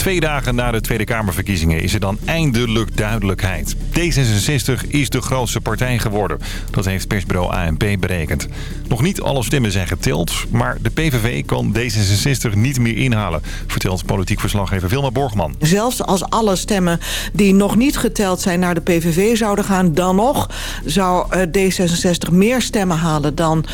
Twee dagen na de Tweede Kamerverkiezingen is er dan eindelijk duidelijkheid. D66 is de grootste partij geworden. Dat heeft persbureau ANP berekend. Nog niet alle stemmen zijn geteld, maar de PVV kan D66 niet meer inhalen... vertelt politiek verslaggever Vilma Borgman. Zelfs als alle stemmen die nog niet geteld zijn naar de PVV zouden gaan... dan nog zou eh, D66 meer stemmen halen dan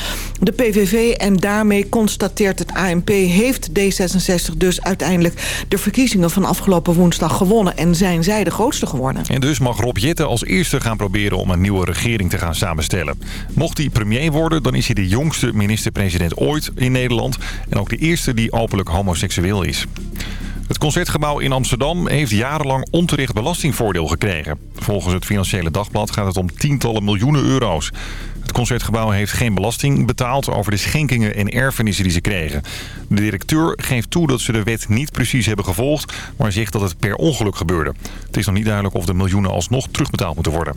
de PVV. En daarmee constateert het ANP heeft D66 dus uiteindelijk de verkiezingen van afgelopen woensdag gewonnen. En zijn zij de grootste geworden. En dus mag Rob Jetten als eerste gaan proberen om een nieuwe regering te gaan samenstellen. Mocht hij premier worden, dan is hij de jongste minister-president ooit in Nederland. En ook de eerste die openlijk homoseksueel is. Het Concertgebouw in Amsterdam heeft jarenlang onterecht belastingvoordeel gekregen. Volgens het Financiële Dagblad gaat het om tientallen miljoenen euro's. Het Concertgebouw heeft geen belasting betaald over de schenkingen en erfenissen die ze kregen. De directeur geeft toe dat ze de wet niet precies hebben gevolgd, maar zegt dat het per ongeluk gebeurde. Het is nog niet duidelijk of de miljoenen alsnog terugbetaald moeten worden.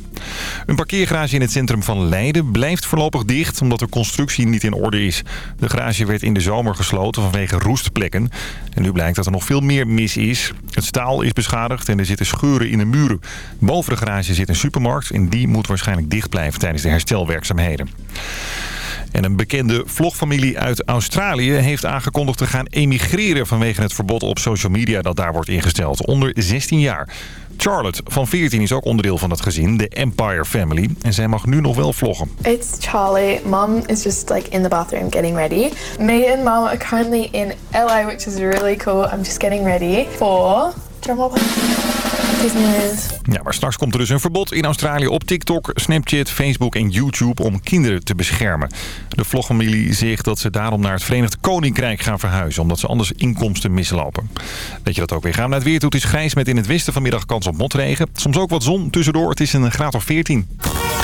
Een parkeergarage in het centrum van Leiden blijft voorlopig dicht omdat de constructie niet in orde is. De garage werd in de zomer gesloten vanwege roestplekken. En nu blijkt dat er nog veel meer mis is. Het staal is beschadigd en er zitten scheuren in de muren. Boven de garage zit een supermarkt en die moet waarschijnlijk dicht blijven tijdens de herstelwerkzaamheden. En een bekende vlogfamilie uit Australië heeft aangekondigd te gaan emigreren vanwege het verbod op social media dat daar wordt ingesteld. Onder 16 jaar. Charlotte van 14 is ook onderdeel van het gezin, de Empire Family. En zij mag nu nog wel vloggen. It's Charlie. Mom is just like in the bathroom getting ready. Me and mom are currently in LA, which is really cool. I'm just getting ready for... Drumroll ja, maar straks komt er dus een verbod in Australië op TikTok, Snapchat, Facebook en YouTube om kinderen te beschermen. De vlogfamilie zegt dat ze daarom naar het Verenigd Koninkrijk gaan verhuizen, omdat ze anders inkomsten mislopen. Weet je dat ook weer gaan naar het weer toe. Het is grijs met in het westen vanmiddag kans op motregen. Soms ook wat zon tussendoor. Het is een graad of 14.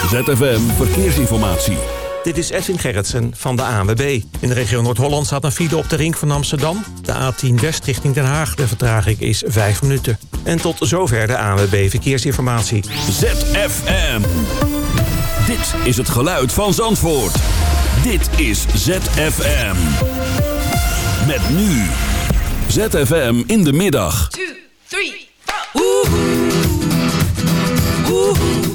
ZFM Verkeersinformatie. Dit is Edwin Gerritsen van de ANWB. In de regio Noord-Holland staat een file op de ring van Amsterdam. De A10 West richting Den Haag. De vertraging is 5 minuten. En tot zover de ANWB Verkeersinformatie. ZFM. Dit is het geluid van Zandvoort. Dit is ZFM. Met nu. ZFM in de middag. 2, 3, 4. my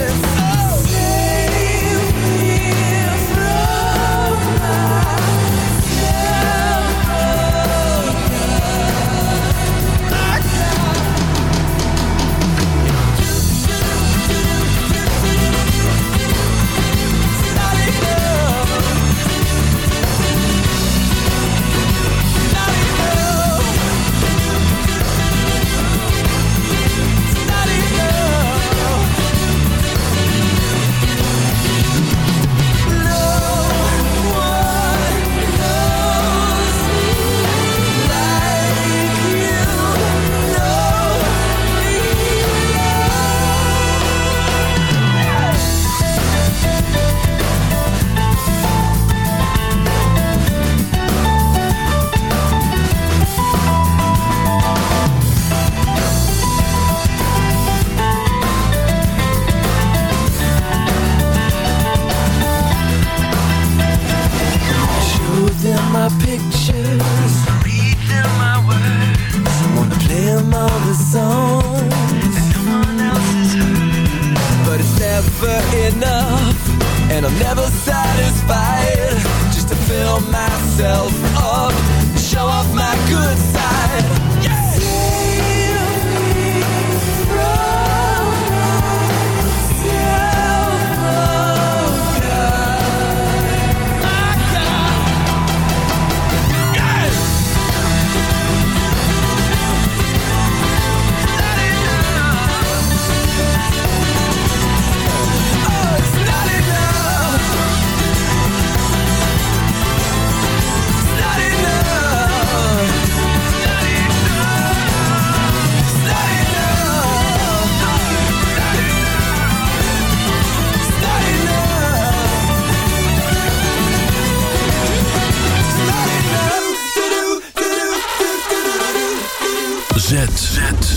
I'm never satisfied. Just to fill myself up. Show off my good side.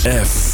ZFM.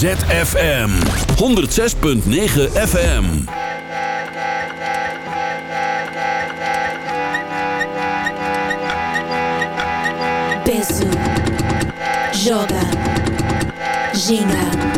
ZFM 106.9 FM. Penso, joga, ginga,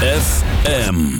ZFM.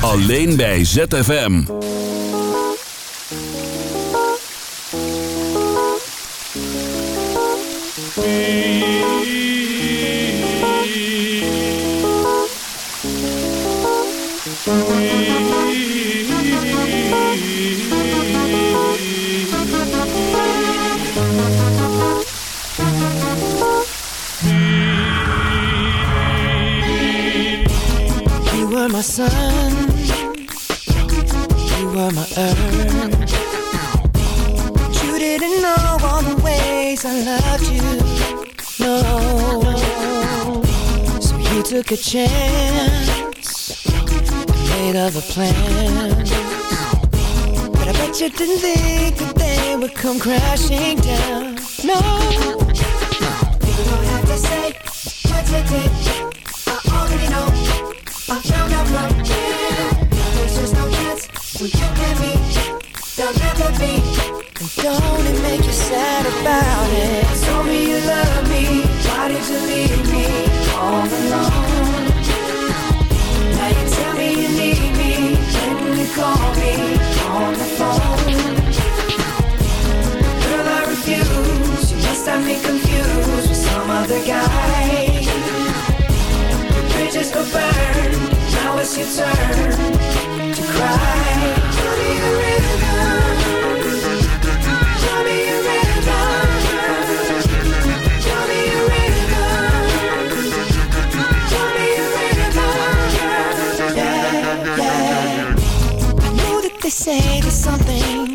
Alleen bij ZFM. Took a chance, made other plans. But I bet you didn't think that they would come crashing down. No, you don't have to say what you did. I already know. I. There's just no chance you be. And don't it make you sad about it? Told me you love me. Why did you leave me all alone? Call me on the phone. Girl, I refuse. You must have me confused with some other guy bridges go. Now it's your turn to cry. Tell me a rhythm.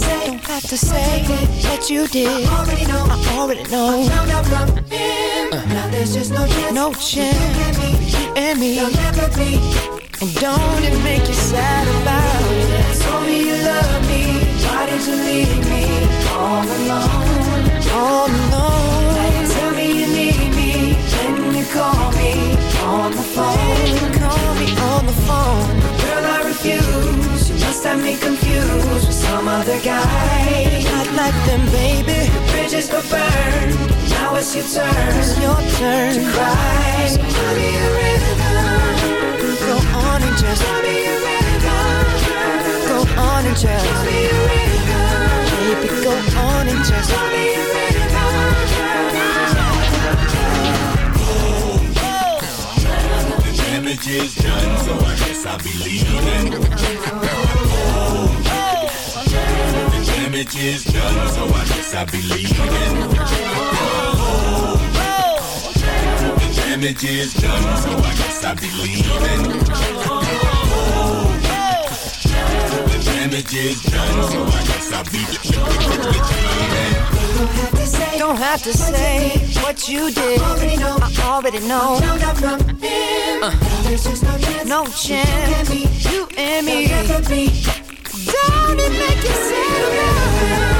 Say, don't have to say that you did. I already know, I already know. I found out from him. Uh. Now there's just no chance, no chance. You and me, there'll never be. And don't it make you sad about it? Told me you love me. Why did you leave me all alone? All alone. Now you tell me you need me. When you call me on the phone. Call me on the phone. Girl, I refuse. You must have me confused some other guy. Not like them, baby. The bridges go burn. Now it's your turn. It's your turn to cry. So tell me a rhythm. Go on and just tell me a rhythm. Go on and just tell me a rhythm. Baby, go on and just tell me a The damage is done, so I guess I'll be leaving. The done, so I guess I'll be. The done, so I guess I'll be leaving. The done, so I guess I'll be leaving. Don't have to say what you did. I already know. Uh, no chance. You and me. Don't it make you sad? Go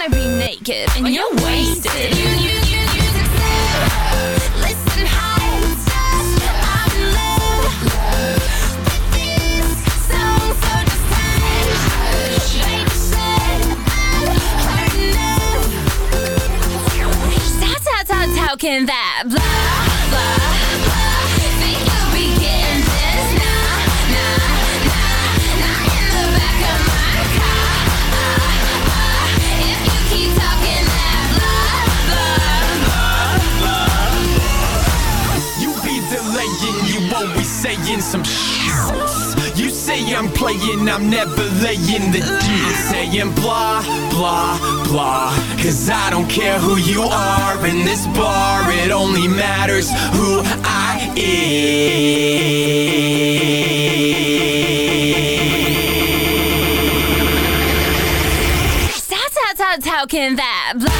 gonna be naked and you're wasted. You, you, you, you just Listen, high I'm in love with this song, so just hush Baby said I've heard enough How, how, how, how can that blah, blah saying some shit. You say I'm playing, I'm never laying the deal. Saying blah, blah, blah. Cause I don't care who you are in this bar, it only matters who I how, how, how can that blah,